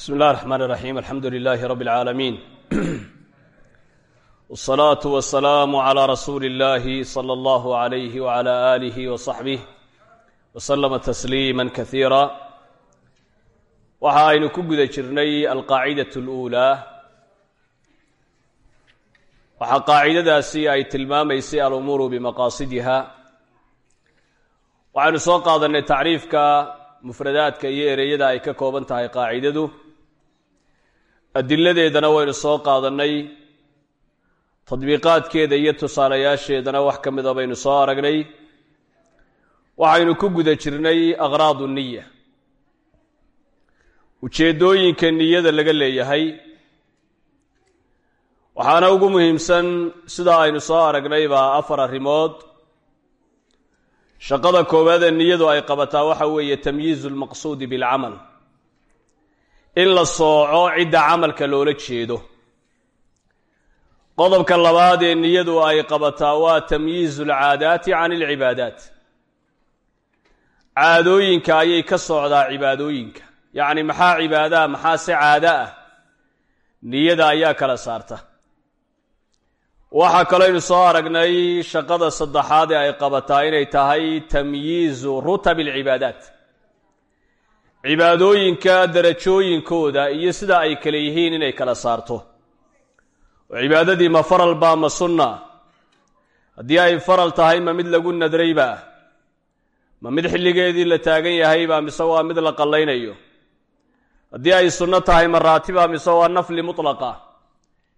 bsmi اllah الرحmn الرaxيm alxamdu لlh rb العaalamiin والصlaaة والسlاam عlى rasuuli الlah slى اllah عlyh وعlى آlih وصaxbih وslma تsliima kaثiira waxa aynu ku guda jirnay alqaacidaة الأulى waxaa qaacidadaasi ay tilmaamaysay alumuuru bmaqaasidiha waxaynu soo qaadanay tacriifka mufradaadka iyo ereyada ay ka kooban tahay qaacidadu adiladeedana waynu soo qaadannay tadbiiqaadkeeda iyo tusaalayaasheedana wax ka mida baynu soo aragnay. Waxaynu ku guda jirnay aqraadu niya ujeeddooyinka niyada laga leeyahay waxaana ugu muhiimsan sida aynu soo aragnay baa afar arrimood. Shaqada koowaad ee niyadu ay qabataa waxa weeye tamyiizu lmaqsuudi bilcamal in la sooco cidda camalka loola jeedo. Qodobka labaad ee niyadu ay qabataa waa tamyiizu alcaadaati can alcibaadaat caadooyinka ayay ka socdaa cibaadooyinka. Yacni maxaa cibaadaha maxaa se caado ah? Niyada ayaa kala saarta. Waxaa kalooynu soo aragnay shaqada saddexaad ee ay qabataa inay tahay tamyiizu rutab alcibaadaat cibaadooyinka darajooyinkooda iyo sida ay kale yihiin inay kala saarto. Oo cibaadadii ma faral baa ma sunna? Haddii ay faral tahay ma mid lagu nadrayba ma mid xilligeedii la taagan yahaybaa mise waa mid la qallaynayo? Haddii ay sunno tahay ma raatiba mise waa nafli mutlaqa?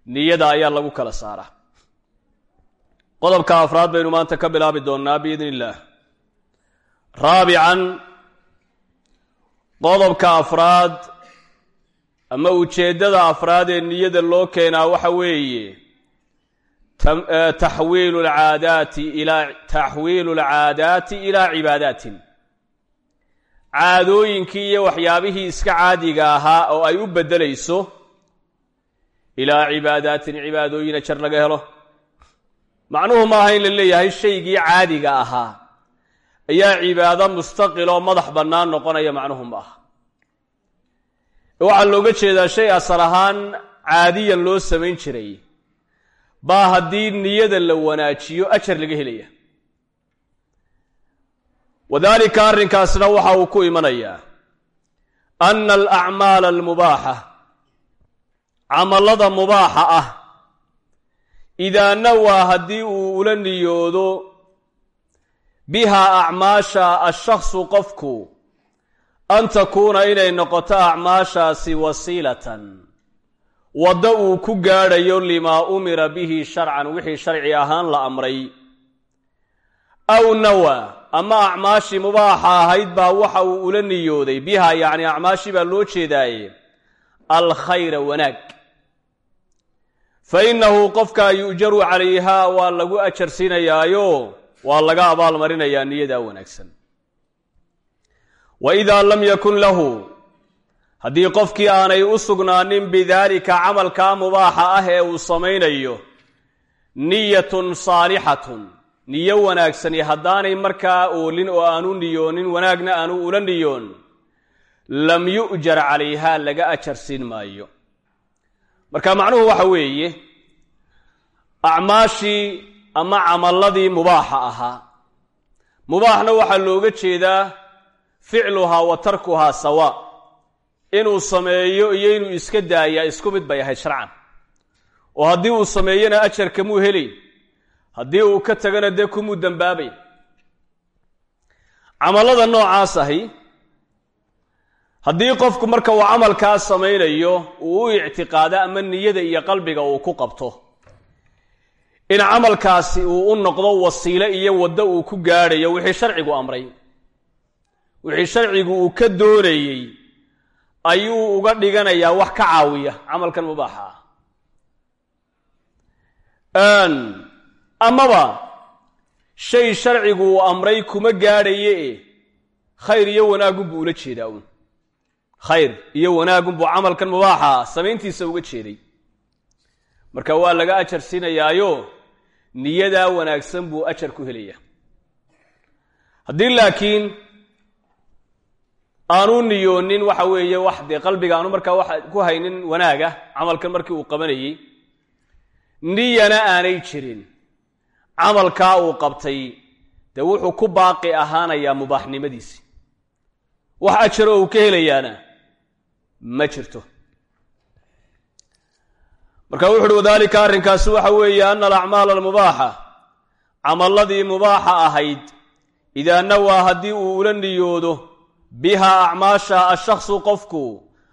Niyada ayaa lagu kala saaraa qodobka afraad baynu maanta ka bilaabi doonnaa biidn illaah raabican qodobka afraad ama ujeeddada afraad ee niyada loo keenaa waxa weeye taxwiilu lcaadaati ilaa taxwiilu alcaadaati ilaa cibaadaatin. Caadooyinkii iyo waxyaabihii iska caadiga ahaa oo ay u beddelayso ilaa cibaadaatin cibaadooyin ajar laga helo. Macnuhu maaha in la leeyahay shaygii caadiga ahaa ayaa cibaado mustaqil oo madax bannaan noqonaya macnuhu ma aha waxaa looga jeedaa shay asal ahaan caadiyan loo samayn jiray. Baa haddii niyada la wanaajiyo ajar laga helaya. Wadaalika arrinkaasna waxa uu ku imanayaa. Ana alacmaala almubaaxa. Camallada mubaaxa ah. Idaa nawaa haddii uu ula niyoodo bihaa acmaasha ashaksu qofku an takuuna inay noqoto acmaashaasi wasiilatan. Waddo uu ku gaadhayo limaa umira bihi sharcan wixii sharci ahaan la amray. Aw nawa ama acmaashii mubaaxa ahayd baa waxa uu ula niyooday. Biha yacni acmaashii baa loo jeedaaye alkhayra wanaag. Fa innahu qofkaa yu'jaru calayhaa waa lagu ajar siinayaayo waa laga abaalmarinayaa niyadaa wanaagsan. Wa idaa lam yakun lahu haddii qofkii aanay u sugnaanin bidaalika camalkaa mubaaxa ah ee uu samaynayo niyatun saalixatun niyo wanaagsani haddaanay markaa oolin oo aanu niyoonin wanaagna aanu ula niyoon lam yu'jar calayhaa laga ajar siin maayo. Marka macnuhu waxa weeye acmaashii ama camalladii mubaaxa ahaa mubaaxna waxaa looga jeedaa ficluhaa wa tarkuhaa sawa. Inuu sameeyo iyo inuu iska daayaa isku mid bay ahayd sharcan. Oo haddii uu sameeyona ajar kamuu helayn haddii uu ka tagana dee kumuu dembaabay camallada noocaas ahi haddii qofku marka uu camalkaa samaynayo uu u ictiqaado ama niyada iyo qalbiga uu ku qabto in camalkaasi uu u noqdo wasiile iyo waddo uu ku gaadhayo wixii sharcigu amray. Wixii sharcigu uu ka doonayey ayuu uga dhiganayaa wax ka caawiya camalkan mubaaxa. Ah amaba shay sharcigu uu amray kuma gaadhaye e khayr iyo wanaagunbuu ula jeedaa uun. Khayr iyo wanaagunbuu camalkan mubaaxa samayntiisa uga jeeday. Marka waa laga ajar siinayaayo niyadaa wanaagsan buu ajar ku helaya haddii laakiin aanu niyoonin waxa weeye wax dee qalbiga aanu markaa wax ku haynin wanaaga camalkan markii uu qabanayey niyana aanay jirin. Camalkaa uu qabtay dee wuxuu ku baaqi ahaanayaa mubaaxnimadiisi wax ajaro uu ka helayaana ma jirto marka wuxu uhi wadaalika arrinkaasi waxa weeye ana alacmaala almubaaxa camalladii mubaaxa ahayd idaa nawaa haddii uu ula niyoodo bihaa acmaasha ashaksu qofku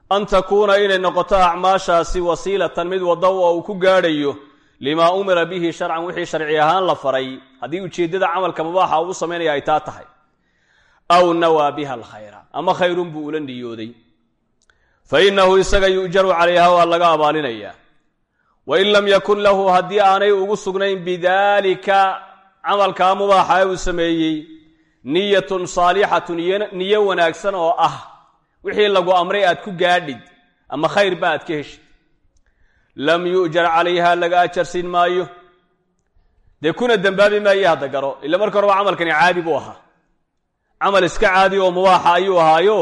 an takuuna inay noqoto acmaashaasi wasiilatan mid wadda oo uu ku gaadhayo limaa umira bihi sharcan wixii sharci ahaan la faray. Haddii ujeeddada camalka mubaaxa uu samaynaya ay taa tahay. Aw nawaa biha alkhayra ama khayrun buu ula niyooday. Fa innahu isaga yu'jaru calayha waa laga abaalinayaa wain lam yakun lahu haddii aanay ugu sugnayn bidaalika camalkaa mubaaxa uu sameeyey niyatun saalixatun niyo wanaagsan oo ah wixii lagu amray aad ku gaadhid ama khayrba aad ka heshid lam yu'jar calayha laga ajarsiin maayo dee kuna dembaabi maaye hadda garo ila marka horeba camalkani caadi buu ahaa camal iska caadi oo mubaaxa ayuu ahaayo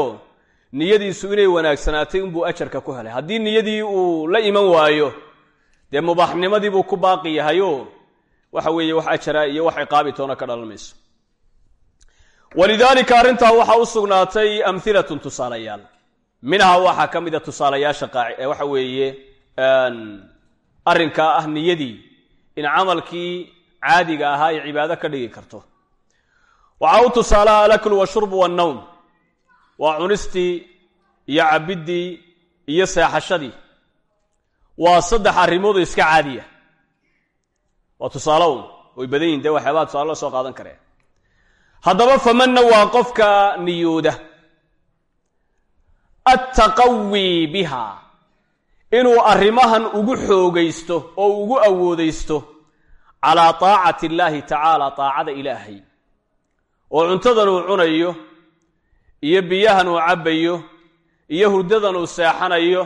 niyadiisu inay wanaagsanaatay unbuu ajarka ku helay haddii niyadii uu la iman waayo dee mubaaxnimadii ku baaqi yahayo waxa weeye wax ajara iyo wax ciqaabi toona ka dhalan mayso walidaalika arrintaa waxaa u sugnaatay amhilatun tusaalayaal. Minhaa waxaa ka mida tusaalayaasha waxa weeye arrinkaa ah niyadii in camalkii caadiga ahaa ay cibaado ka dhigi karto. Waxaa u tusaalaha alaklu washurbu wannowm waa cunistii iyo cabiddii iyo seexashadii waa saddex arrimoodoo iska caadiya. Waa tusaale un way badan yihiin dee waxyaabaha tusaale la soo qaadan kareen haddaba famanna waa qofka niyooda. Attaqawi biha. Inuu arrimahan ugu xoogaysto oo ugu awoodaysto calaa taacati illaahi tacaala taacada ilaahay. Oo cuntadan uu cunayo iyo biyahan uu cabbayo iyo hurdadan uu seexanayo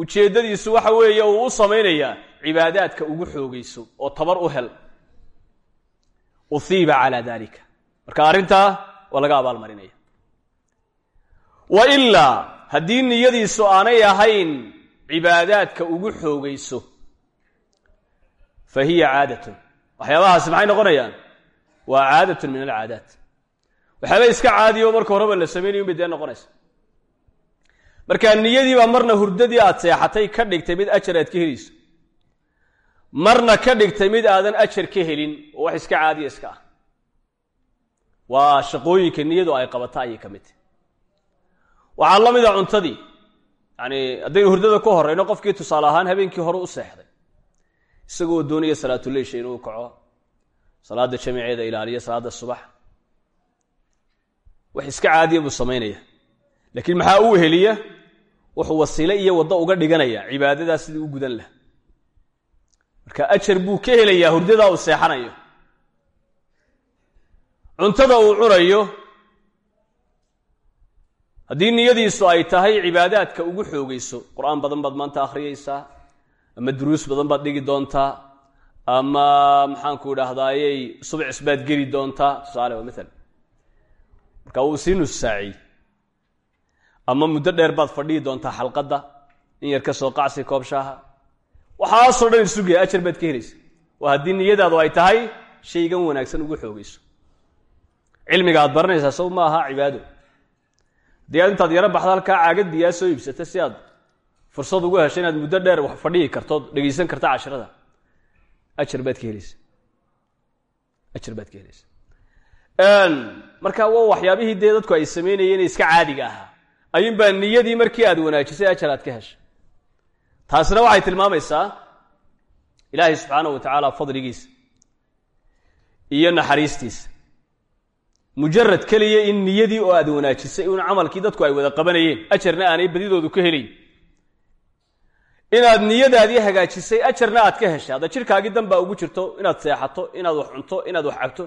ujeeddadiisu waxa weeye uu u samaynayaa cibaadaadka ugu xoogayso oo tabar u hel. Uhiiba calaa dalika marka arrintaa waa laga abaalmarinaya. Wa ilaa haddii niyadiisu aanay ahayn cibaadaadka ugu xoogayso fa hiya caadatun. Waxyaabahaasi maxay noqonayaan? Waa caadatun min alcaadaat. Waxyaaba iska caadiyo marka horeba la samaynayo bay dee noqonaysa markaa niyadiibaa marna hurdadii aad seexatay ka dhigtay mid ajar aad ka helayso marna ka dhigtay mid aadan ajar ka helin oo wax iska caadiya iska ah. Waa shaqooyinka niyadu ay qabata ayay ka mid waxaa la mida cuntadii yacani haddaynu hurdada ka horrayno qofkii tusaale ahaan habeenkii hore u seexday. Isagoo doonaya salaatuleysha inuu kaco salaadda jamiceeda ilaaliya salaadda subax. Wax iska caadiya buu samaynaya laakiin maxaa u weheliya wuxuu wasiile iyo waddo uga dhiganaya cibaadadaas sidii u gudan laha marka ajar buu ka helayaa hurdadaa uu seexanayo. Cuntada uu cunayo haddii niyadiisu ay tahay cibaadaadka ugu xoogayso qur'aan badan baad maanta akhriyaysaa ama duruus badan baad dhigi doontaa ama maxaanku idhaahdayey subcis baad geli doontaa tusaale waa maala marka wuu sii nus ama muddo dheer baad fadhihi doontaa xalqadda in yar ka soo qacsi koobshaaha. Waxaasoo dhan isugaya ajar baad ka helaysa. Waa haddii niyadaadu ay tahay shaygan wanaagsan ugu xoogayso. Cilmiga aad baranaysaa saw ma aha cibaado. Haddii aad intaad yaro baxda halkaa caagad biyaa soo iibsata si aad fursad ugu hesho inaad muddo dheer wax fadhihi kartood dhegaysan karta cashirada ajar baad ka helaysa. Ajar baad ka helaysa. Marka waa waxyaabihii dee dadku ay samaynayeen iska caadiga ahaa ayuunbaa niyadii markii aad wanaajisay ajar aad ka heshay. Taasina waxay tilmaamaysaa ilaahay subxaana wa tacaala fadligiisa iyo naxariistiisa mujarad keliya in niyadii oo aad wanaajisay un camalkii dadku ay wada qabanayeen ajarna aanay badidoodu ka helayn inaad niyadaadii hagaajisay ajarna aad ka heshay. Hadda jirkaagii dan baa ugu jirto inaad seexato inaad wax cunto inaad wax cabto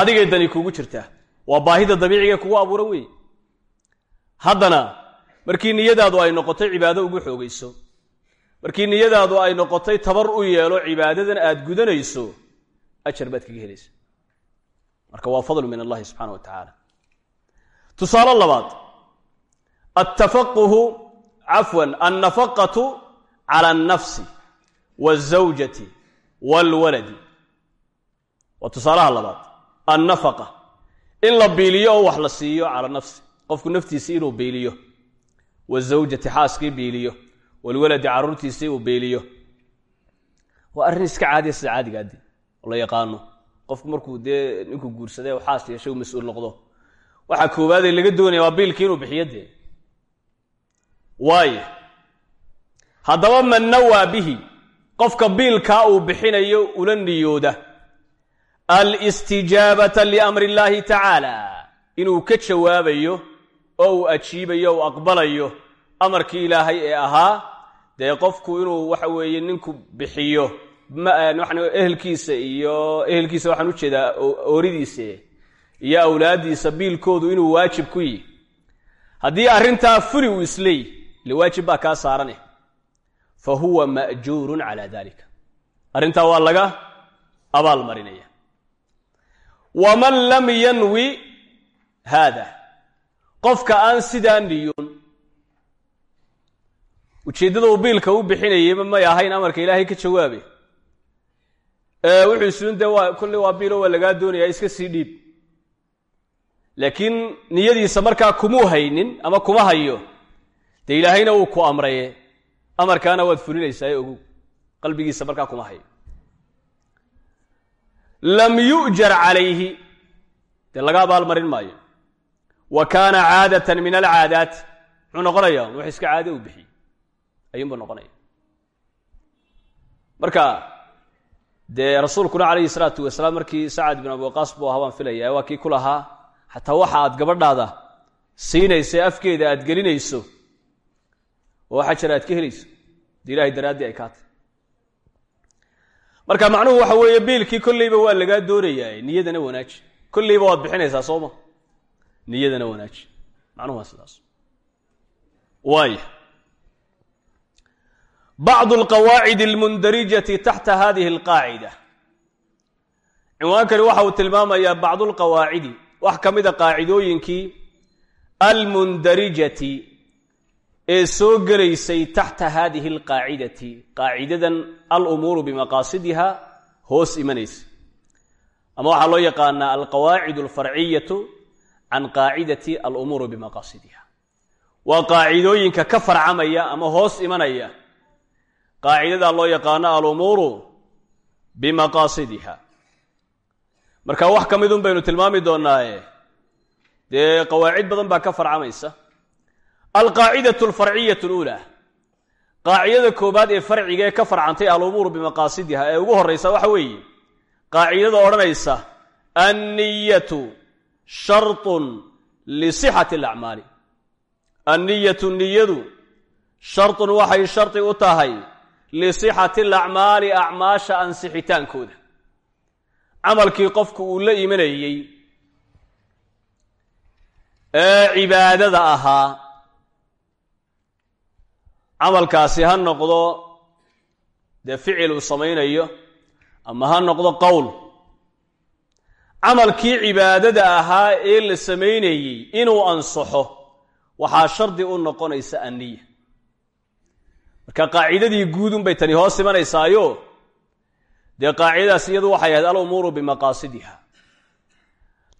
adigay dani kugu jirtaa. Waa baahida dabiicigae kugu abuuran weeye haddana markii niyadaadu ay noqotay cibaado ugu xoogayso markii niyadaadu ay noqotay tabar u yeelo cibaadadan aad gudanayso ajar baad kaga helaysa. Marka waa fadlu min allahi subxana wa tacaala. Tusaale labaad attafaquhu cafwan annafaqatu cala alnafsi waalzawjati waalwaladi waa tusaalaha labaad annafaqa in la biiliyo oo wax la siiyo cala nafsi qofku naftiisii inuu biiliyo wazawjati xaaskii biiliyo walwaladi carruurtiisii uu biiliyo. Waa arrin iska caadiya sida caadigaadi oo la yaqaano. Qofku markuu dee ninkuu guursaday oo xaas yeeshay uu mas'uul noqdo waxaa koowaadee laga doonaya waa biilkii inuu bixiyo dee. Waayo haddaba man nawaa bihi qofka biilkaa uu bixinayo ula niyooda. Alistijaabata liamri illaahi tacaala inuu ka jawaabayo oo uu ajiibayo u aqbalayo amarkii ilaahay ee ahaa dee qofku inuu waxa weeye ninku bixiyo waxaan ehelkiisa iyo ehelkiisa waxaan u jeedaa ooridiisa iyo awlaaddiisa biilkoodu inuu waajib ku yihi. Haddii arrintaa fuli uu isleey ile waajib baa kaa saarane. Fa huwa ma'juurun calaa dalika arrintaa waa laga abaal marinaya. Waman lam yanwi haada qofka aan sidaa niyoon ujeeddada uu biilka u bixinayayba may ahayn amarka ilaahay ka jawaabe wuxuu isun dee waa kolley waa biilo waa lagaa doonaya iska sii dhiib. Laakiin niyadiisa markaa kumuu haynin ama kuma hayo dee ilaahayna wuu ku amraye amarkaana waad fulinaysaa ogow. Qalbigiisa markaa kuma hayo. Lam yu'jar calayhi dee laga abaalmarin maayo wa kaana caadatan min alcaadaat. Muxuu wax iska caade u bixiyey. Ayuunbuu noqonaya marka dee rasuulkuna calayhi salaatu wasalaam markii sacad bin abi waqaas buu ahaa baan waa kii ku lahaa waxa aad gabadhaada siinaysa afkeeda aad gelinayso oo waxa jira aad ka helayso. Dee ilahay ay kaatay. Marka macnuhu waxa weeye biilkii kolleyba waa lagaa doonayaa niyadana wanaaji. Kolleyba waad bixinaysaa sooma niyadana wanaaji macnuhu waa sidaas. Waaya bacd alqawaacid almundarijati taxta hadihi alqaacida cinwaankani waxa uu tilmaamayaa bacdu wax ka mida qaacidooyinkii almundarijati ee soo gelaysay taxta hadihi alqaacidati qaacidadan alumuuru bimaqaasidiha hoos imanaysa. Ama waxaa loo yaqaanaa alqawaacid alfarciyatu can qaacidati alumuuru bimaqaasidiha waa qaacidooyinka ka farcamaya ama hoos imanaya qaacidada loo yaqaano alumuuru bimaqaasidiha marka wax ka midun baynu tilmaami doonaaye dee qawaacid badan baa ka farcamaysa alqaacidatu alfarciyatu luulaa qaacidada koobaad ee farciga ee ka farcantay alumuuru bimaqaasidiha ee ugu horraysa waxa weeye qaacidada odhanaysa anniyatu sharطun lisixati alacmaali anniyatu niyadu sharطun waxay shardi u tahay lisixati alacmaali acmaasha ansixitaankooda. Camalkii qofku uu la imanayey ee cibaadada ahaa camalkaasi ha noqdo dee ficil uu samaynayo ama ha noqdo qowl camalkii cibaadada ahaa ee la samaynayey inuu ansaxo waxaa shardi u noqonaysa anniya. Marka qaacidadii guudunbay tani hoos imanaysaayo dee qaacidadaas iyadu waxay ahayd alumuuru bimaqaasidiha.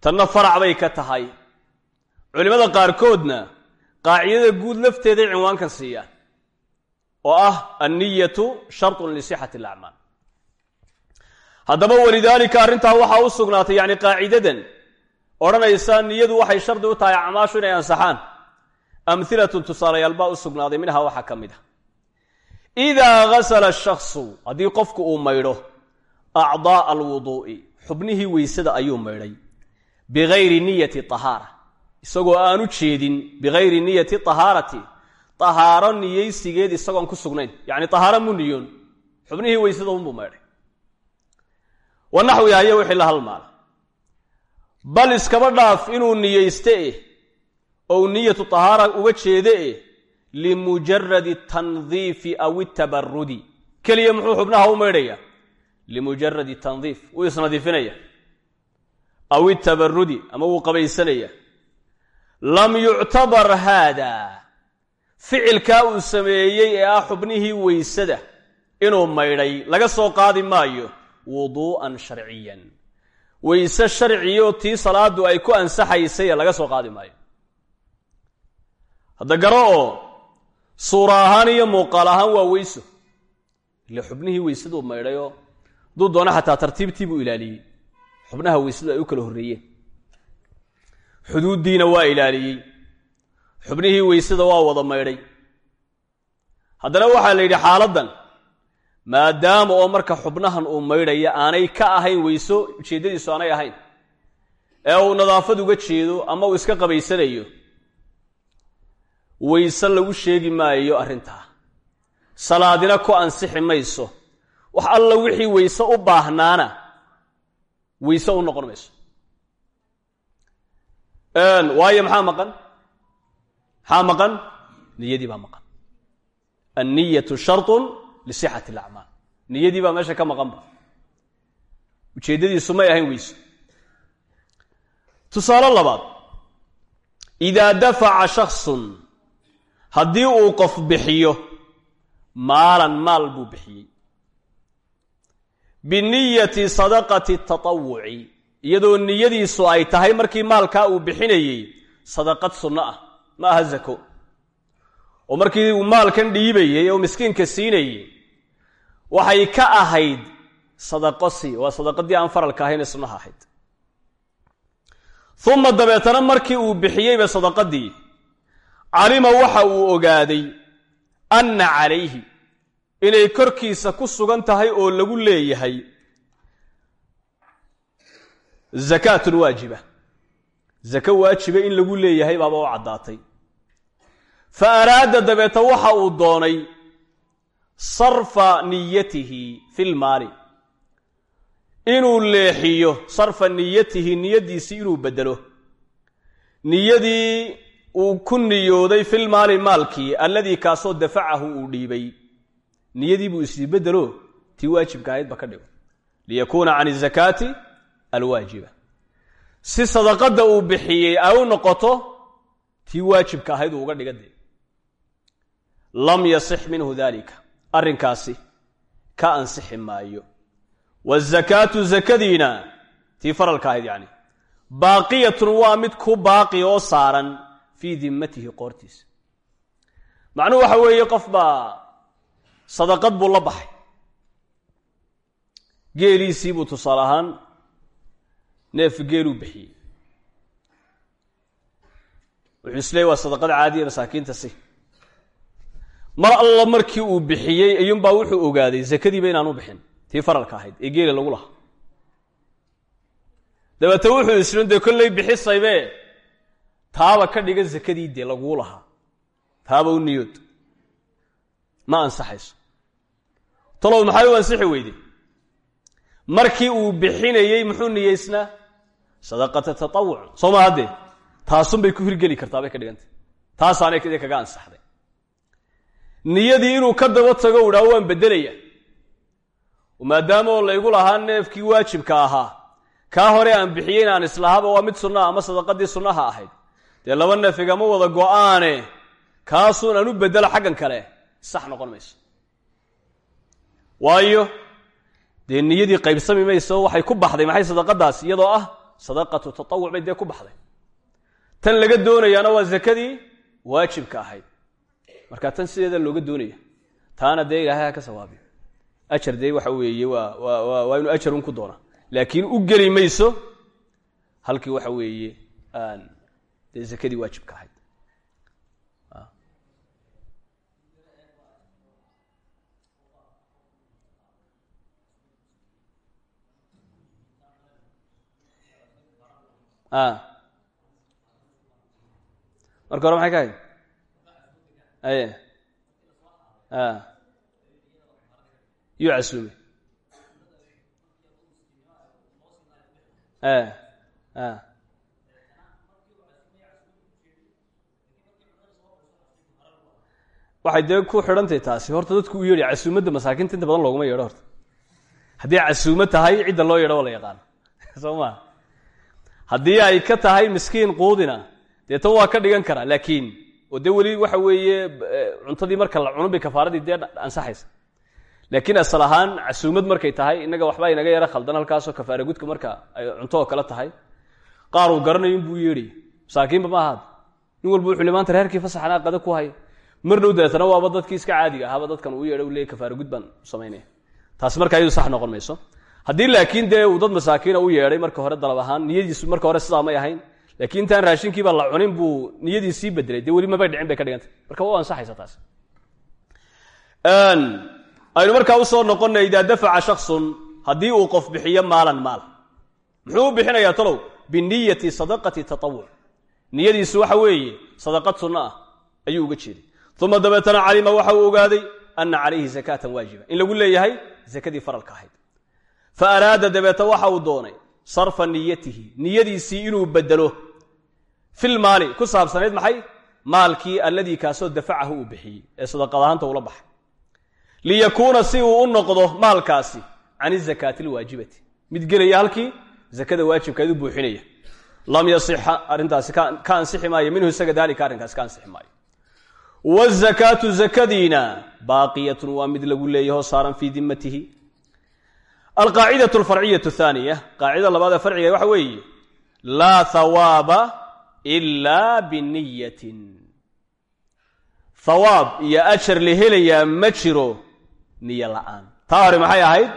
Tanna farac bay ka tahay. Culimmada qaarkoodna qaacidada guud lafteeday cinwaankan siiyaan oo ah anniyatu sharطun lisixati alacmaal haddaba walidaalika arrintaa waxaa u sugnaatay yacni qaacidadan odhanaysa niyadu waxay shardi u tahay acmaashu inay ansaxaan. Amhilatun tusaalayaal baa u sugnaaday minhaa waxaa ka mid a idaa gasala shaksu haddii qofku uu maydho acdaa'a alwuduu'i xubnihii weysada ayuu maydhay. Bigayri niyati tahaara isagoo aanu jeedin bigayri niyati tahaarati tahaaro niyeysigeed isagoon ku sugnayn. Yacni tahaaro mu niyoon xubnihii weysada unbuu maydhay wa naxwi haye wixii la halmaala bal iskaba dhaaf inuu niyeyste eh ou niyatu tahaara uga jeede eh limujaradi tandiifi aw itabarudi keliya muxuu xubnaha u maydhaya limujaradi tandiif wuu isnadiifinaya. Aw itabarudi ama wuu qabaysanaya. Lam yuctabar haada ficilkaa uu sameeyey ee ah xubnihii weysada inuu maydhay laga soo qaadi maayo wuduu'an sharciyan. Weyse sharciyo tii salaadu ay ku ansaxaysay laga soo qaadi maayo. Hadda garo oo suura ahaan iyo muuqaal ahaan waa weyso ile xubnihii weysaduu maydhayoo hadduu doono xataa tartiibtii buu ilaaliyey. Xubnaha weysadu ay u kala horreeyeen. Xuduuddiina waa ilaaliyey. Xubnihii weysada waa wada maydhay. Haddana waxaa la yidhi xaaladdan maadaama oo marka xubnahan uu maydhaya aanay ka ahayn weyso ujeeddadiisu aanay ahayn. Ee uu nadaafad uga jeedo ama uu iska qabaysanayo weyse lagu sheegi maayo arrintaa. Salaadina ku ansixi mayso. Wax alla wixii weyse u baahnaana weyse u noqon mayso. Waayo maxaa maqan? Maxaa maqan? Niyadii baa maqan. Anniyatu sharطun lisixati alacmaal niyadii baa meesha ka maqanba ujeeddadiisu may ahayn weyso tusaale labaad idaa dafaca shaksun haddii uu qof bixiyo maalan maal buu bixiyey biniyati sadaqati tatawuci iyadoo niyadiisu ay tahay markii maalkaa uu bixinayey sadaqad sunno ah ma aha zako oo markii uu maalkan dhiibayey oo miskiinka siinayey waxay ka ahayd sadaqo si waa sadaqadii aan faralka ahayn ee sunnaha ahayd. Uma dabeetana markii uu bixiyeyba sadaqadii calima waxa uu ogaaday anna calayhi inay korkiisa ku sugan tahay oo lagu leeyahay zakaatun waajiba. Zako waajiba in lagu leeyahay baaba u caddaatay. Fa araada dabeeta waxa uu doonay sarfa niyatihi fi lmaali inuu leexiyo sarfa niyatihi niyaddiisii inuu beddelo. Niyadii uu ku niyooday filmaali maalkii alladii kaasoo dafacahu uu dhiibay. Niyadii buu isii beddelo tii waajibka ahaydba ka dhigo. Liyakuuna can izakaati alwaajiba. Si sadaqadda uu bixiyey ay u noqoto tii waajibka ahayd uu uga dhiga dee. Lam yasix minhu dalika arrinkaasi ka ansixi maayo. Wazakaatu zakadiina tii faralka ahayd yacni baaqiyatun waa mid ku baaqi oo saaran fii dimmatihi qoortiisa. Macnuhu waxa weeye qof baa sadaqad buu la baxay. Geeliisii buu tusaale ahaan neef geeluu bixiyey. Wuxuu isleeyay waa sadaqad caadiya masaakiinta si mar alla markii uu bixiyey ayuunbaa wuxuu ogaaday zakadiiba inaanu bixin tii faralka ahayd ee geela lagu lahaa. Dabeete wuxuu isrin dee kollay bixisaybe taaba ka dhiga zakadii dee laguu lahaa. Taaba u niyood ma ansaxayso. Talow maxay u ansixi weyday markii uu bixinayey muxuu niyeysnaa? Sadaqata tatawuc soo maa haddee? Taasunbay ku hirgeli kartaa bay ka dhigantay. Taasaanay kaga ansaxday niyadii inuu ka daba tago u idhaho waan beddelaya. Maadaama oo laygu lahaa neefkii waajibka ahaa kaa hore aan bixiyeyna aan islahaaba waa mid sunnaha ama sadaqadii sunnaha ahayd. Dee laba neef igama wada go'aane kaasuun aan u beddelo xaggan kale sax noqon mayso. Waayo dee niyadii qaybsami mayso waxay ku baxday maxay sadaqadaas iyadoo ah sadaqatu tatawuc bay dee ku baxday. Tan laga doonayaana waa zakadii waajibka ahayd marka tan sideeda looga doonaya taana dee ilaahay ha ka sawaabiyo ajar dee waxa weeye waa waa waa inuu ajarun ku doona. Laakiin u geli mayso halkii waxa weeye dee zakadii waajibka ahayd. Marka hore maxay ka hayd aye. Yuu casuume waxay dee ku xidhantahy taasi. Horta dadku u yeedhi casuumadda masaakiinta inta badan looguma yeedho horta. Haddii casuumo tahay cidda loo yeedho waa la yaqaano soo maa haddii ay ka tahay miskiin quudina dee tan waa ka dhigan karaa laakiin oo dee weli waxa weeye cuntadii marka la cuno bay kafaaradii dee ansaxaysa. Laakiin asal ahaan casuumad markay tahay innaga waxbaa inaga yaro khaldan halkaasoo kafaara gudka marka ay cunto oo kale tahay. Qaar uu garanayo inbuu yeedhaya masaakiinba ma ahaad nin walba wuxuu maanta reerkii fasaxanaa qada ku haya mar dhow dabeetana waaba dadkii iska caadiga ahaaba dadkan uu yeedha u leeyay kafaara gud baan samaynaya. Taasi marka iyadu sax noqon mayso. Haddii laakiin dee uu dad masaakiina u yeedhay marka hore dalab ahaan niyadiisu marka hore sidaa may ahayn laakiin intaan raashinkiiba la cunin buu niyadii sii bedelay dee weli mabay dhicin bay ka dhigantay. Marka waa ansaxaysa taas. Aynu markaa u soo noqonna idaa dafaca shaksun haddii uu qof bixiyo maalan maal. Muxuu bixinayaa talow? Biniyati sadaqati tatawuc niyadiisu waxa weeye sadaqad sunno ah ayuu uga jeeday. Uma dabeetana calima waxa uu ogaaday ana calayhi zakatan waajiba. In lagu leeyahay zakadii faralka ahayd. Fa araada dabeeta waxa uu doonay sarfa niyatihi niyadiisii inuu bedelo filmaali ku saabsanayd maxay? Maalkii alladii kaasoo dafacahu uu bixiyey ee sadaqadahaanta ula baxay. Liyakuuna si uu u noqdo maalkaasi can izakaati alwaajibati. Mid gelaya halkii zakada waajibkaedu buuxinaya. Lam yasixa arrintaasi ka ansixi maayo minhu isaga daalika arrinkaasi ka ansixi maayo. Wazakaatu zakadiina baaqiyatun waa mid lagu leeyaho saaran fii dimatihi alqaacidatu alfarciyatu thaaniya. Qaacida labaad ee farciga waxa weeye. Laa hawaaba ilaa biniyatin hawaab iyo ajar la helayaa ma jiro niyo la'aan. Taa hore maxay ahayd?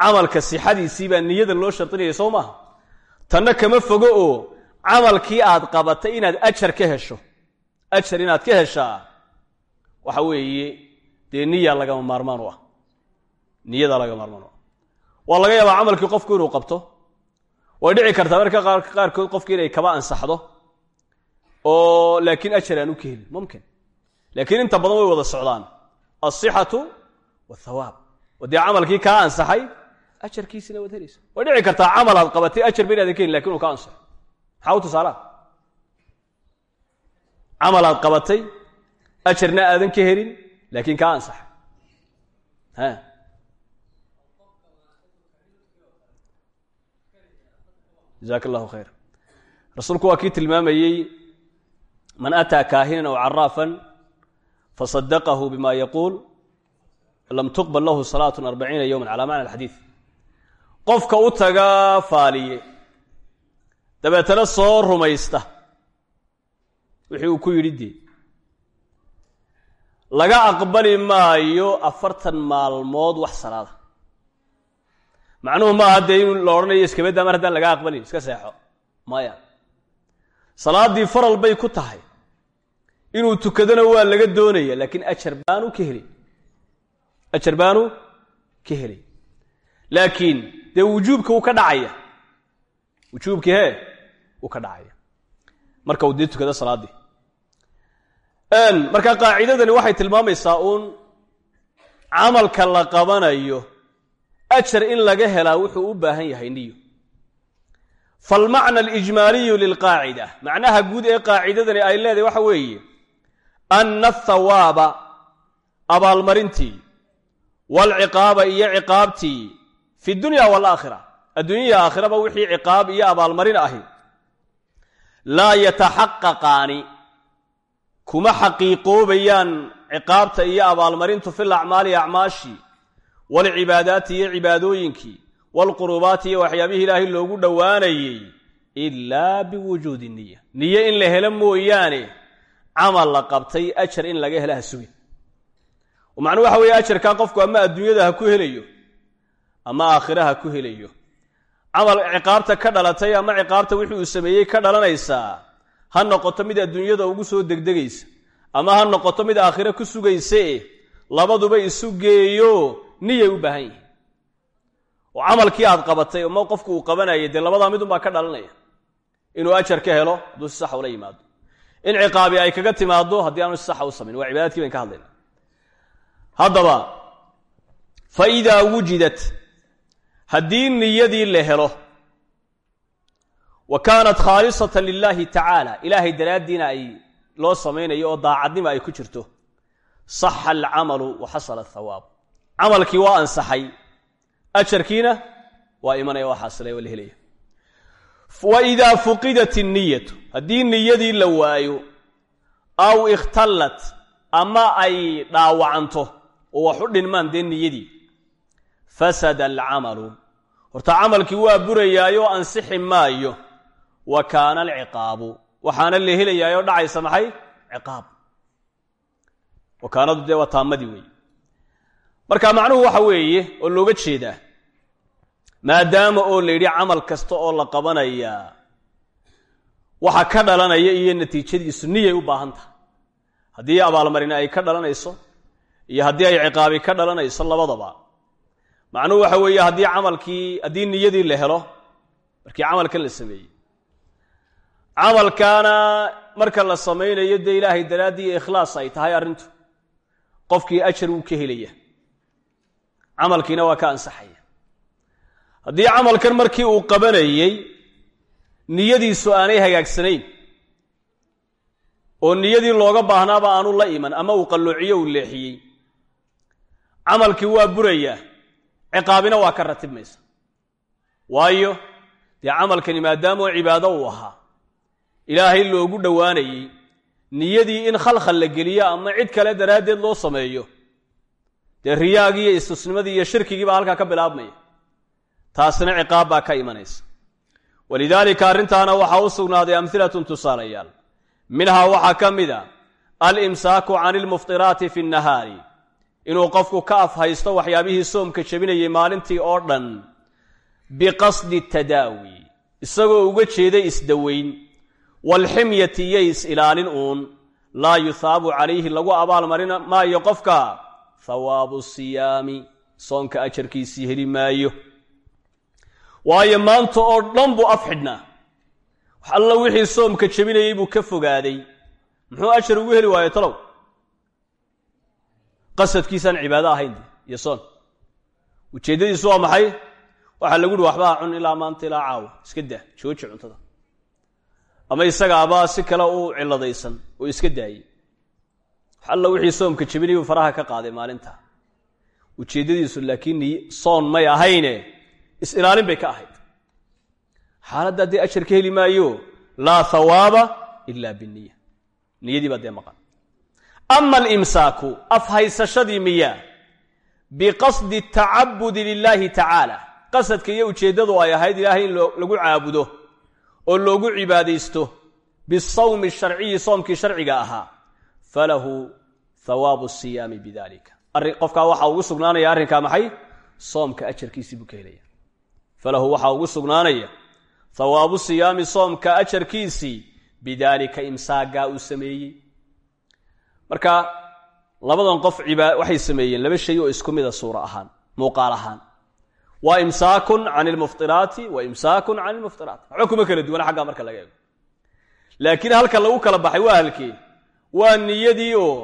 Camalka sixadiisii baa niyada loo shardinaya soo maaha tanna kama fogo oo camalkii aad qabatay inaad ajar ka hesho. Ajar inaad ka heshaa waxa weeye dee niya lagama maarmaan u ah. Niyada lagama maarmaan u ah waa laga yaabaa camalkii qofku inuu qabto. Way dhici kartaa marka qaarkood qofki inay kaba ansaxdo. Oo laakiin ajar aan u ka helin mumkin. Laakiin inta badan way wada socdaan. Alsixatu wthawaab oo dee camalkii kaa ansaxay ajarkiisina waad helaysa way dhici kartaa camal aad qabatay ajar ba inaadan ka helin laakiin uu ka ansaxo maxaa u tusaalaha camal aad qabatay ajarna aadan ka helin laakiin kaa ansaxay ha jazaak allahu khayr. Rasuulku waa kii tilmaamayey man ataa kaahinan aw caraafan fasadaqahu bima yaquul lam tuqbal lahu salaatu arbaciina yowman cala macna alxadiid qofka u taga faaliye dabeetana soo rumaysta. Wixii uu ku yidhi dee laga aqbali maayo afartan maalmood wax salaada macnuhu maaha dee in la odhanayo iskabaddaa mar haddaan laga aqbalin iska seexo. Maya. Salaaddii faral bay ku tahay. Inuu tukadona waa laga doonaya laakiin ajar baanu ka helay ajar baanu ka helay laakiin dee wujuubka wuu ka dhacaya. Wujuubkii hee wuu ka dhacaya. Marka uu dee tukado salaaddii marka qaacidadani waxay tilmaamaysaa uun camalka la qabanayo ajar in laga helaa wuxuu u baahan yahay niyo. Falmacna alijmaaliyu lilqaacida. Macnaha guud ee qaacidadani ay leedahay waxa weeye anna athawaaba abaalmarintii waalciqaaba iyo ciqaabtii fi dunya waalaakhira adduunyaya aakhiraba wixii ciqaab iyo abaalmarin ahi laa yataxaqaqaani kuma xaqiiqoobayaan ciqaabta iyo abaalmarintu fil acmaali acmaashii waalcibaadaati iyo cibaadooyinkii waalqurubaati iyo waxyaabihii ilaahay loogu dhowaanayey ilaa biwujuudi niya niyo in la helo mooyaane camal la qabtay ajar in laga hela ha sugin. Macnuu waxa weeye ajarkaa qofku ama adduunyada ha ku helayo ama aakhira ha ku helayo. Camal ciqaabta ka dhalatay ama ciqaabta wixii uu sameeyey ka dhalanaysaa ha noqoto mid adduunyada ugu soo degdegaysa ama ha noqoto mid aakhire ku sugayse labaduba isu geeyo niyay u baahan yihiin. Oo camalkii aad qabatay ama qofku uu qabanayay dee labadaa midunbaa ka dhalanaya. Inuu ajar ka helo hadduu si saxa ula yimaado. In ciqaabi ay kaga timaado haddii aanu si saxa u samayn waa cibaadadkii bayn ka hadlayna haddaba fa idaa wujidat haddii niyadii la helo wa kaanat khaalisatan lilaahi tacaala ilaahay daraaddiina ay loo samaynayo oo daacadnima ay ku jirto saxa alcamalu wa xasala athawaab camalkii waa ansaxay ajarkiina waa imanaya waa xaasilaya waa la helaya wa idaa fuqidat inniyatu haddii niyadii la waayo aw ikhtallat ama ay dhaawacanto oo wax u dhinmaan dee niyadii fasada alcamalu. Horta camalkii waa burayaayoo ansixi maayo wa kaana alciqaabu. Waxaana la helayaayoo dhacaysa maxay? Ciqaab. Wakaanadu dee waa taamadii weeye marka macnuhu waxa weeye oo looga jeedaa maadaama oo la yidhi camal kasta oo la qabanayaa waxa ka dhalanaya iyo natiijadiisu niyay u baahan tahay. Haddii abaalmarin ay ka dhalanayso iyo haddii ay ciqaabi ka dhalanayso labadaba. Macnuhu waxa weeye haddii camalkii haddii niyadii la helo markii camalkan la sameeyey. Camalkaana marka la samaynayo dee ilaahay daraaddii ikhlaas ay tahay arrintu. Qofkii ajar wuu ka helaya camalkiina waa ka ansaxaya. Haddii camalkan markii uu qabanayey niyadiisu aanay hagaagsanayn oo niyadii looga baahnaaba aanu la iman ama uu qalloociyo uu leexiyey camalkii waa burayaa ciqaabina waa ka ratibmaysa. Waayo dee camalkani maadaamoo cibaado uu ahaa ilaahay loogu dhowaanayey niyadii in khalkhal la geliyo ama cid kale daraaddeed loo sameeyo dee riyaagii iyo istusnimadii iyo shirkigii baa halkaa ka bilaabmaya. Taasina ciqaab baa ka imanaysa. Walidaalika arrintaana waxaa u sugnaaday amhilatun tusaalayaal. Minhaa waxaa ka mid a alimsaaku can ilmuftiraati fi nnahaari inuu qofku ka af haysto waxyaabihii soomka jebinayay maalintii oo dhan biqasdi tadaawi. Isagoo uga jeeday isdaweyn. Waalximyati iyo is-ilaalin uun. Laa yuhaabu calayhi lagu abaalmarin maayo qofka hawaabu siyaami soonka ajarkiisii heli maayo waayo maanta oo dhan buu af xidhnaa wax alla wixii soomka jebinayay buu ka fogaaday. Muxuu ajar ugu heli waayo talow? Qasadkiisaan cibaado ahayn iyo soon. Ujeeddadiisu waa maxay? Waxaa lagu uhi waxbaa cun ilaa maanta ilaa caawa. Iska daa jooji cuntada. Ama isagaabaa si kale u ciladaysan oo iska daayey. wax alla wixii soomka jebinayuu faraha ka qaaday maalinta. Ujeeddadiisu laakiin soon may ahayne is-ilaalin bay ka ahayd. Xaaladda dee ajar ka heli maayo laa hawaaba ila biniya niyadii baa dee maqan. Ama alimsaaku afhaysashadii miyaa biqasdi tacabudi lilaahi tacaala. Qasadka iyo ujeeddadu ay ahayd ilaahay in lagu caabudo oo loogu cibaadaysto bisawmi sharciyi soomkii sharciga ahaa falahu hawaabu siyaami bidalika. Qofkaa waxaa ugu sugnaanaya arrinkaa maxay? Soomka ajarkiisii buu ka helaya falahu waxaa ugu sugnaanaya hawaabu siyaami soomka ajarkiisii bidaalika imsaagaa uu marka labadan qof waxay sameeyeen laba shay oo isku mida suura ahaan muuqaal ahaan. Waa imsaakun can ilmuftiraati wa imsaakun can ilmuftiraat waxba kuma kala duwana xaggaa marka laga eego. Laakiin halka lagu kala baxay waa halkee waa niyadii oo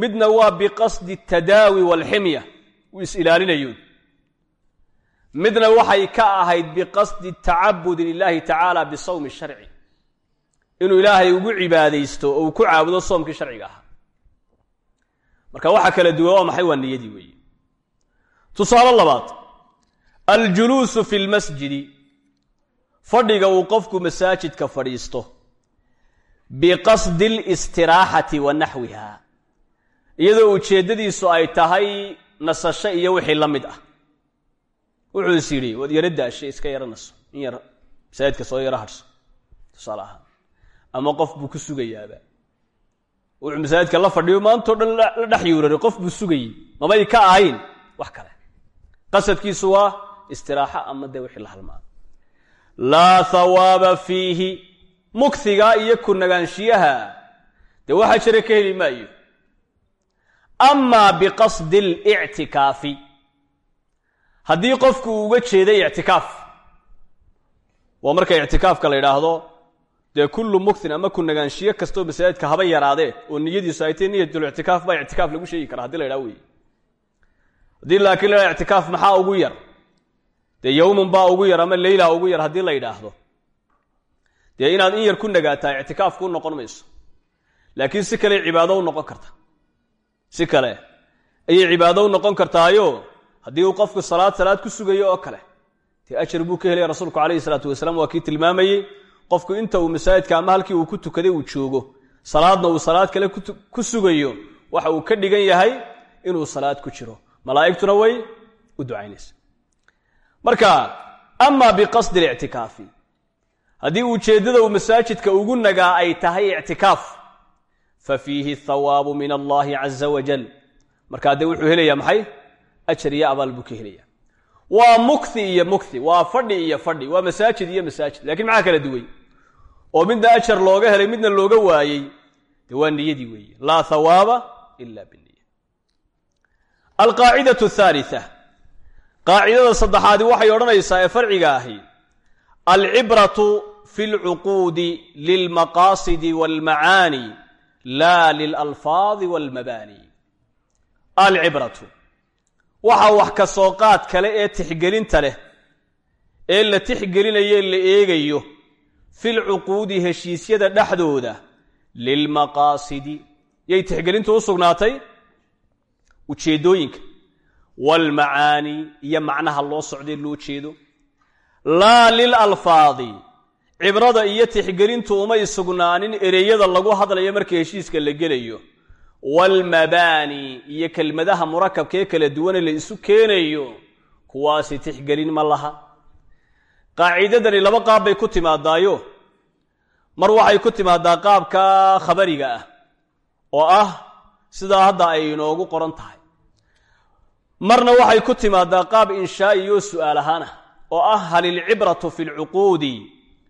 midna waa biqasdi tadaawi waalximya uu is-ilaalinayo midna waxay ka ahayd biqasdi tacabudi lilaahi tacaala bisawmi sharci. Inuu ilaahay ugu cibaadaysto oo uu ku caabudo soomkii sharciga ahaa. Marka waxaa kala duwan waa maxay? Waa niyadii weeye. Tusaale labaad aljuluusu fi lmasjidi fadhiga uu qofku masaajidka fadhiisto biqasdi listiraaxati wa naxwiha. Iyadoo ujeeddadiisu ay tahay nasasho iyo wixii la mid ah. Wuxuu is yidhi waad yaro daashay iska yaro naso in yar masaajidka soo yaro hadhso tusaale ahaan. Ama qof buu ku sugayaaba. Wuxuu masaajidka la fadhiyo maantao dhan la dhex yuuraray qof buu sugayey. Mabay ka ahayn? Wax kale. Qasadkiisu waa istiraaxo ama dee wixii la halmaa fiihi mughiga iyo ku nagaanshiyaha. Dee waxaa jira ka heli maayo. Amaa biqasdi alictikaafi haddii qofku uga jeeday ictikaaf waa marka ictikaafka la yidhaahdo dee kullu mugtin ama ku nagaanshiyo kastoo masaajidka haba yaraadee oo niyadiisu ay tahy niyatulictikaaf baa ictikaaf lagu sheegi karaa haddii la ydhaha wey laakiin la ictikaaf maxaa ugu yar? Dee yowman baa ugu yar ama leyla ugu yar haddii la yidhaahdo dee inaad in yar ku nagaataa ictikaaf kuu noqon mayso. Laakiin si kale cibaado u noqon karta. Si kale. Ayay cibaado u noqon kartaayo haddii uu qofku salaad salaad ku sugayo oo kale. Dee ajar buu ka helaya rasuulku calayhi salaatu wasalaam waa kii tilmaamayey qofku inta uu masaajidka ama halkii uu ku tukaday uu joogo. Salaadna uu salaad kale ku sugayo. Waxa uu ka dhigan yahay inuu salaad ku jiro. Malaa'igtuna way u ducaynaysa. Marka ama biqasdi lictikaafi haddii ujeeddada uu masaajidka ugu nagaa ay tahay ictikaaf fa fiihi thawaabu min allahi caza wajal markaa wuxuu helayaa maxay? Ajar iyo abaal buu ka helaya waa mukthi iyo mukthi waa fadhi iyo fadhi waa masaajid iyo masaajid. Lakiin maxaa kala duway? Oo midna ajar looga helay midna looga waayey de waa niyadii weeye. Laa thawaaba ila biniya alqaacidatu athaalitha qaacidada saddexaadi waxay odhanaysaa ee farciga ahi alcibratu fi lcuquudi lilmaqaasidi walmacaani laa lilalfaadi walmabaani alcibratu waxa wax ka soo qaad kale ee tixgelinta leh ee la tixgelinayo la eegayo filcuquudi heshiisyada dhexdooda lilmaqaasidi yay tixgelintu u sugnaatay ujeeddooyinka waalmacaani iyo macnaha loo socday loo jeedo laa lilalfaadi cibrada iyo tixgelintu umay sugnaanin ereyada lagu hadlayo marka heshiiska la gelayo. Waalmabaani iyo kelmadaha murakabka ee kala duwane la isu keenayo kuwaasi tixgelin ma laha. Qaacidadani laba qaab bay ku timaadaayo. Mar waxay ku timaadaa qaabka khabariga ah oo ah sidaa hadda ay inoogu qoran tahay. Marna waxay ku timaadaa qaab inshaa'iyo su'aal ahaan ah oo ah hal ilcibratu fi lcuquudi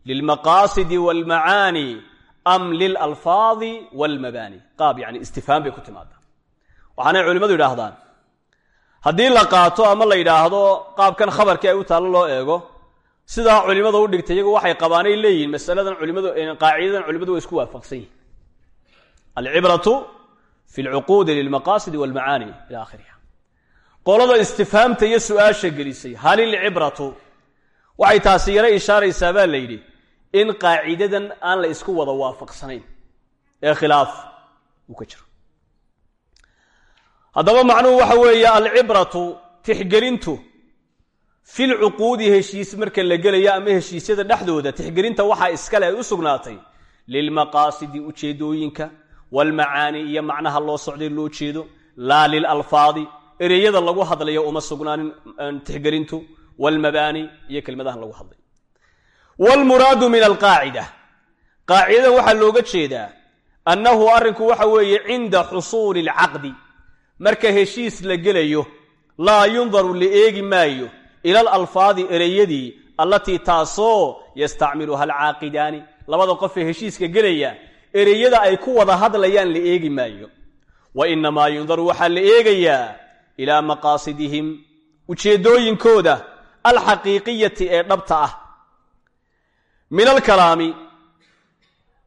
lilmaqaasidi waalmacaani am lilalfaadi walmabaani qaab yani istifhaam bay ku timaadaa waxaanay culimmadu yidhaahdaan haddii la qaato ama la yidhaahdo qaabkan khabarkii ay u taallo loo eego sidaa culimmada u dhigtay iyagu waxay qabaanay leeyihiin masaladan culimadu qaacidadan culimadu way isku waafaqsan yihiin alcibratu fi lcuquudi lilmaqaasidi walmacaani ila akhiriha qolada istifhaamta iyo su'aasha gelisay hal waxay taasi yaro ishaaraysaa baa la yidhi in qaacidadan aan la isku wada waafaqsanayn. Ee khilaaf uu ka jiro. Haddaba macnuhu waxa weeye alcibratu tixgelintu fil cuquudi heshiis marka la gelayo ama heshiisyada dhexdooda tixgelinta waxaa iskale ay u sugnaatay lilmaqaasidi ujeedooyinka waalmacaani iyo macnaha loo socday loo jeedo laa lilalfaadi ereyada lagu hadlayo uma sugnaanin tixgelintu waalmabaani iyo kelmadahan lagu hadlayo waalmuraadu min alqaacida qaacidadan waxaa looga jeedaa annahu arrinku waxa weeye cinda xusuuli alcaqdi marka heshiis la gelayo laa yundaru la eegi maayo ila alalfaadi ereyadii allatii taasoo yastacmiluha alcaaqidaani labada qofee heshiiska gelaya ereyada ay ku wada hadlayaan la eegi maayo wa inamaa yundaru waxaa la eegayaa ilaa maqaasidihim ujeeddooyinkooda alxaqiiqiyati ee dhabta ah. Min alkalaami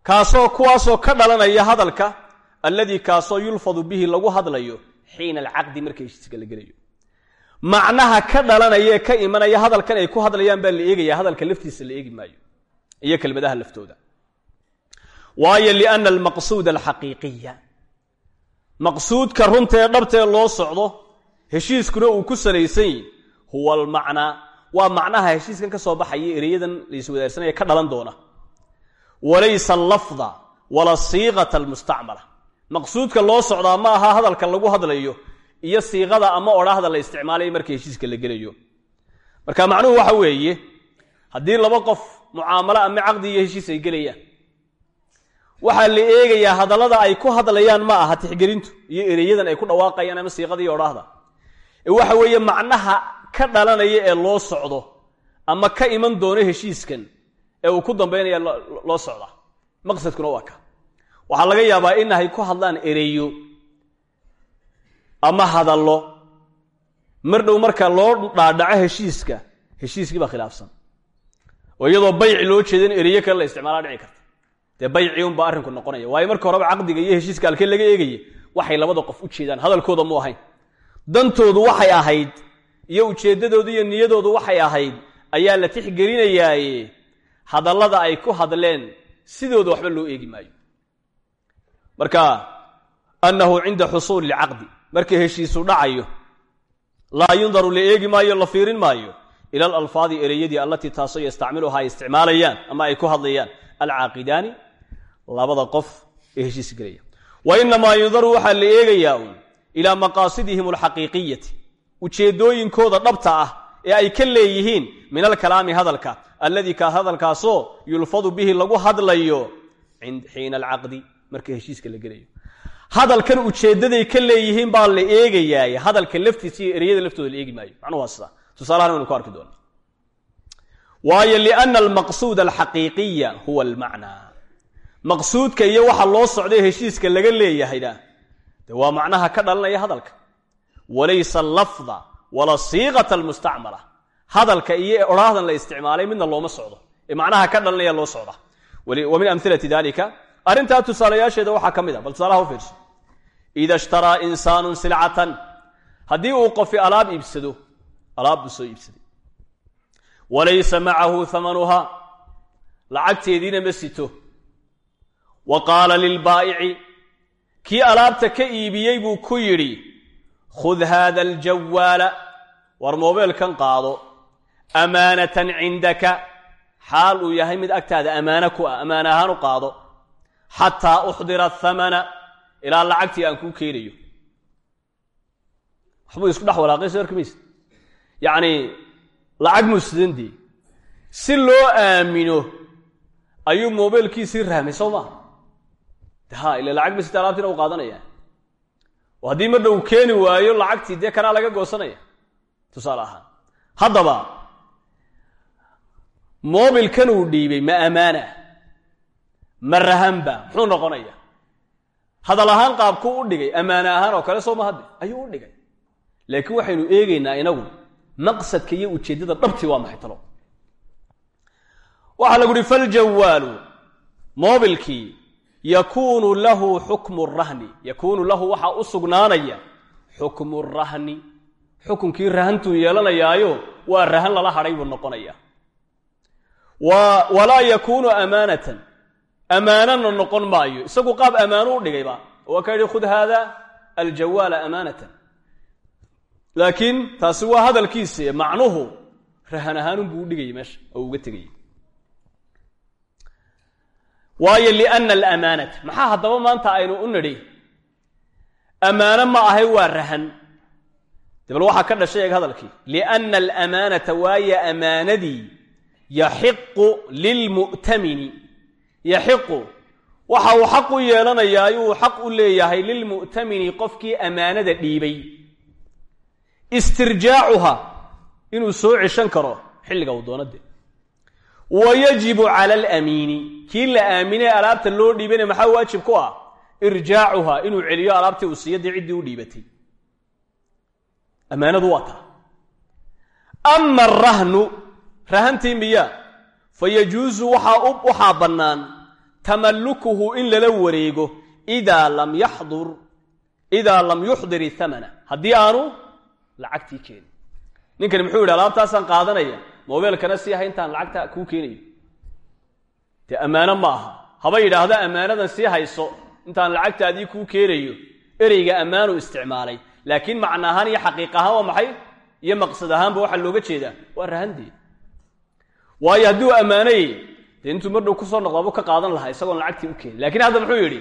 kaasoo kuwaasoo ka dhalanaya hadalka alladii kaasoo yulfadu bihi lagu hadlayo xiina alcaqdi marka heshiiska la gelayo macnaha ka dhalanaya ka imanaya hadalkan ay ku hadlayaan baa la eegaya hadalka laftiisa la maayo iyo kelmadaha laftooda. Waayo liana almaqsuuda alxaqiiqiya maqsuudka runta ee dhabtaee loo socdo heshiiskuna uu ku salaysan yihi huwa almacnaa waa macnaha heshiiskan ka soo baxaya ereyadan laiswadaarsanaya ka dhalan doona. Walaysa allafda wala siiqata almustacmala. Maqsuudka loo socdaa ma aha hadalka lagu hadlayo iyo siiqada ama odhaahda la isticmaalayo marka heshiiska la gelayo. Marka macnuhu waxa weeye haddii laba qof mucaamalo ama caqdi iyo heshiis ay gelayaan waxaa la eegayaa hadallada ay ku hadlayaan ma aha tixgelintu iyo ereyadan ay ku dhawaaqayaan ama siiqada iyo odhaahda. Ee waxa weeye macnaha ka dhalanaya ee loo socdo ama ka iman doono heshiiskan ee uu ku dambaynaya loo socdaa maqsadkuna waa ka. Waxaa laga yaabaa inahay ku hadlaan ereyo ama hadallo. Mar dhow marka loo dhaadhaco heshiiska heshiiskii baa khilaafsan. Oo iyadoo bayci loo jeeda in ereyo kale la isticmaalaa dhici karta. Dee bayci unbaa arrinku noqonaya. Waayo marka horeba caqdiga iyo heshiiska halkee laga eegaya waxay labada qof u jeedaan. Hadalkooda mu ahayn. Dantoodu waxay ahayd iyo ujeeddadoodu iyo niyadoodu waxay ahayd ayaa la tixgelinayaaye hadallada ay ku hadleen sidooda waxba loo eegi maayo. Marka annahu cinda xusuuli ilcaqdi marka heshiisu dhacayo laa yundaru la eegi maayo la fiirin maayo ila alalfaadi ereyadii allatii taasoo yastacmiluha ay isticmaalayaan ama ay ku hadlayaan alcaaqidaani labada qof ee heshiis gelaya wa inamaa yundaru waxaa la eegayaa uun ilaa maqaasidihim alxaqiiqiyati ujeeddooyinkooda dhabta ah ee ay ka leeyihiin min alkalaami hadalka alladii ka hadalkaasoo yulfadu bihi lagu hadlayo xiina alcaqdi marka heshiiska la gelayo. Hadalkan ujeeddaday ka leeyihiin baa la eegayaay hadalka laftiisa iyo ereyada laftooda la eegi maayo. Macnuhu waa sidaa tusaalahan waynu ku arki doona waayo liana almaqsuud alxaqiiqiya huwa almacnaa. Maqsuudka iyo waxa loo socday heshiiska laga leeyahayna de waa macnaha ka dhalanaya hadalka walaysa lafda wala siiqata almustacmala. Hadalka iyo odhaahdan la isticmaalay midna looma socdo. Ee macnaha ka dhalanaya loo socda wa min dalika arrintaa tusaalayaasheeda waxaa ka mid a bal tusaalaha u fiirso. Ida ishtaraa insaanu silcatan haddii uu qofi alaab iibsado alaab buu soo iibsaday. Walaysa macahu hamanuha lacagteediina ma sito. Wa qaala lilbaa'ici kii alaabta ka iibiyey buu ku yidhi khud haada aljawaala war moobeelkan qaado. Amaanatan cindaka xaal uu yahay mid agtaada ammaano ku ah ammaan ahaan u qaado. Xataa uxdira athamana ilaa lacagtii aan kuu keenayo. Waxbuu isku dhex walaaqay soo arkimaysa yacni lacag musdandii si loo aamino ayuu moobeelkiisii rahmay soo maa ha ila lacag ba sita alaabtiina u qaadanaya oo haddii marna uu keeni waayo lacagtii dee kanaa laga goosanaya? Tusaale ahaan haddaba moobilkan uu dhiibay ma amaana ma rahanba muxuu noqonaya? Hadal ahaan qaabkuu u dhigay ammaane ahaan oo kale soo ma hadde ayuu u dhigay. Laakiin waxaynu eegaynaa inagu maqsadka iyo ujeeddada dhabtii waa maxay talo? Waxaa lagu uhi faljawaalu moobilkii yakuunu lahu xukmu rahni. Yakuunu lahu waxaa u sugnaanaya xukmu rahni. Xukunkii rahantuu yeelanayaayo waa rahan lala hadhay buu noqonaya walaa yakuunu amaanatan. Ammaanana noqon maayo. Isagu qaab ammaano u dhigayba waa ka yidhi khud haada aljawaala amaanatan. Laakiin taasi waa hadalkiisi macnuhu rahan ahaanunbuu u dhigayay meesha oo uga tegayay waayo liana alamaanata maxaa haddaba maanta aynu u nidhi? Ammaano ma ahay waa rahan. Dabal waxaa ka dhashay eeg hadalkii. Liana alamaanata waayo ammaanadii yaxiqu lilmu'tamini. Yaxiqu waxa uu xaq u yeelanayaa ayuu xaq u leeyahay lilmu'tamini qofkii ammaanada dhiibay. Istirjaacuha inuu soo ceshan karo xilliga uu doonade wa yajibu cala alamiini kii la aaminay alaabta loo dhiibana maxaa waajib ku ah irjaacuha inuu celiyo alaabtii uu siiyo dee ciddii u dhiibatay ammaanadu waa taa ama arahnu rahantii miya fa yajuusu waxaa bannaan tamallukuhu in lala wareego idaa lam yaxdur idaa lam yuxdir ithamana haddii aanu lacagtii keenin ninkani muxuu yidhi alaabtaasaan qaadanaya moobeelkana sii aha intaan lacagta kuu keenayo dee ammaano ma aha haba yidhaahdo ammaanadan sii hayso intaan lacagtaadii kuu keenayo ereyga ammaanu isticmaalay. Laakiin macna ahaan iyo xaqiiq ahaan waa maxay? Iyo maqsad ahaanba waxaa looga jeedaa. Waa rahandee waayo hadduu ammaanayey dee intuu mardhow ku soo noqdabu ka qaadan lahaa isagoon lacagtii u keenin. Lakiin hadda muxuu yidhi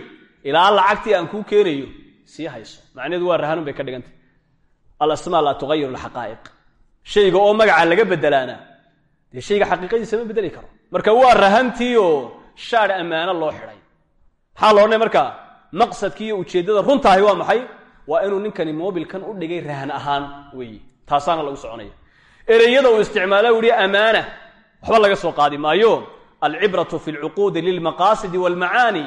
ilaa lacagtii aan kuu keenayo sii hayso. Macnaheedu waa rahanun bay ka dhigantay. Alasmaa laa tugayiru alxaqaa'iq shayga oo magaca laga bedelaana dee shayga xaqiiqadiisa ma bedeli karo. Marka waa rahantii oo shaadh ammaano loo xidhay. Maxaa la odhanaya markaa maqsadkii iyo ujeeddada runtaahi waa maxay? Waa inuu ninkani moobilkan u dhigay rahan ahaan weeye taasaana lagu soconaya. Ereyada uu isticmaala u yihi amaana waxba laga soo qaadi maayo. Alcibratu fi lcuquudi lilmaqaasidi walmacaani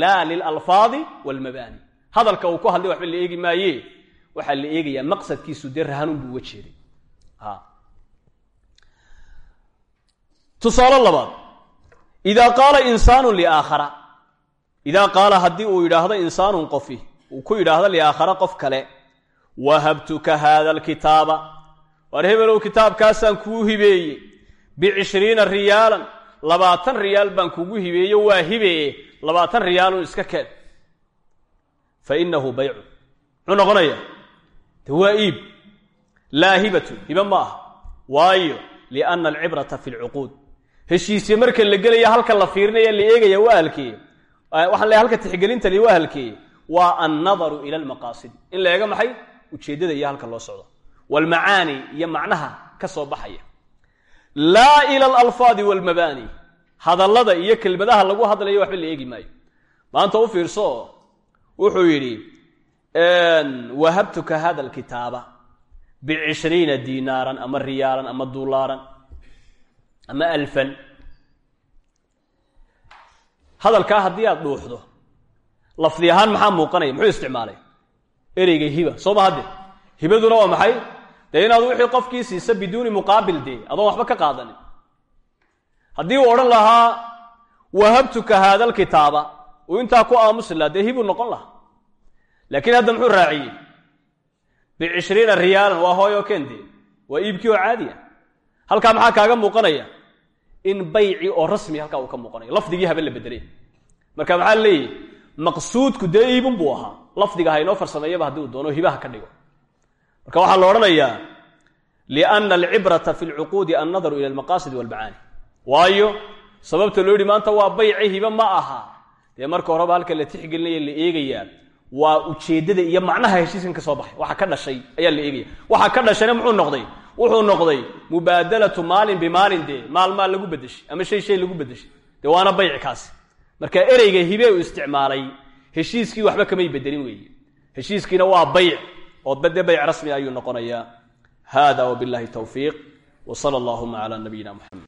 laa lilalfaadi walmabaani hadalka uu ku hadlay waxba la eegi maaye waxaa la eegayaa maqsadkiisu dee rahanun buu uga jeeday tusaale labaad. Idaa qaala insaanu liaakhara. Idaa qaala haddii uu yidhaahdo insaanun qofi uu ku yidhaahdo liaakhara qof kale wahabtuka haada alkitaaba. War hebelow kitaabkaasaan kuu hibeeyey. Bicishriina riyaalan labaatan riyaal baan kugu hibeeyo waa hibee labaatan riyaalun iska keen. Fa inahu baycun muxuu noqonaya de waa iib. Laa hibatu hibe ma aha. Waayo lianna alcibrata fi lcuquud heshiisye marka la gelaya halka la fiirinaya la eegaya waa halkee waxaan leeay halka tixgelinta li waa halkeeye waa annadaru ila almaqaasid. In la eego maxay? Ujeeddada iyo halka loo socdo. Waalmacaani iyo macnaha ka soo baxaya. Laa ila alalfaadi waalmabaani hadallada iyo kelmadaha lagu hadlayo waxba la eegi maayo. Maanta u fiirso wuxuu yidhi wahabtuka hada alkitaaba bicishriina diinaaran ama riyaalan ama dulaaran ama alfan. Hadalkaa haddii aad dhuuxdo lafdi ahaan maxaa muuqanaya? Muxuu isticmaalay? Ereyga hiba. Soo ma hadde hibaduna waa maxay? Dee inaad wixii qofkii siisa biduuni muqaabil dee adoon waxba ka qaadanin. Haddii uu odhan lahaa wahabtuka haada alkitaaba uu intaa ku aamusi lahaa dee hibuu noqon lahaa. Laakiin hadda muxuu raaciyey? Bicishriina riyaalan waa hooyo kende waa iibkii oo caadi halkaa maxaa kaaga muuqanaya in bayci oo rasmi halkaa uu ka muuqanayo. Lafdigii habe la bedelay marka maxaa leeyahy maqsuudku dee iibun buu ahaa. Lafdiga ha inoo farsameeyaba haddii uu doono hibaha ka dhigo. Marka waxaa la odhanayaa lianna alcibrata fi lcuquudi annadaru ila almaqaasid walmacaani. Waayo sababta loo yidhi maanta waa bayci hibe ma aha. Dee marka horeba halka la tixgelinaya la eegayaa waa ujeeddada iyo macnaha heshiiskan ka soo baxay. Waxa ka dhashay ayaa la eegaya waxa ka dhashayna muxuu noqday wuxuu noqday mubaadalatu maalin bimaalin dee maal maal lagu bedeshay ama shay shay lagu bedeshay dee waana bayci kaasi marka ereyga hibe uu isticmaalay heshiiskii waxba kamay bedelin weeye. Heshiiskiina waa bayc oo bade bayc rasmi ayuu noqonayaa. Hada wbillahi towfiiq w sala allahuma cala nabiyina muxamed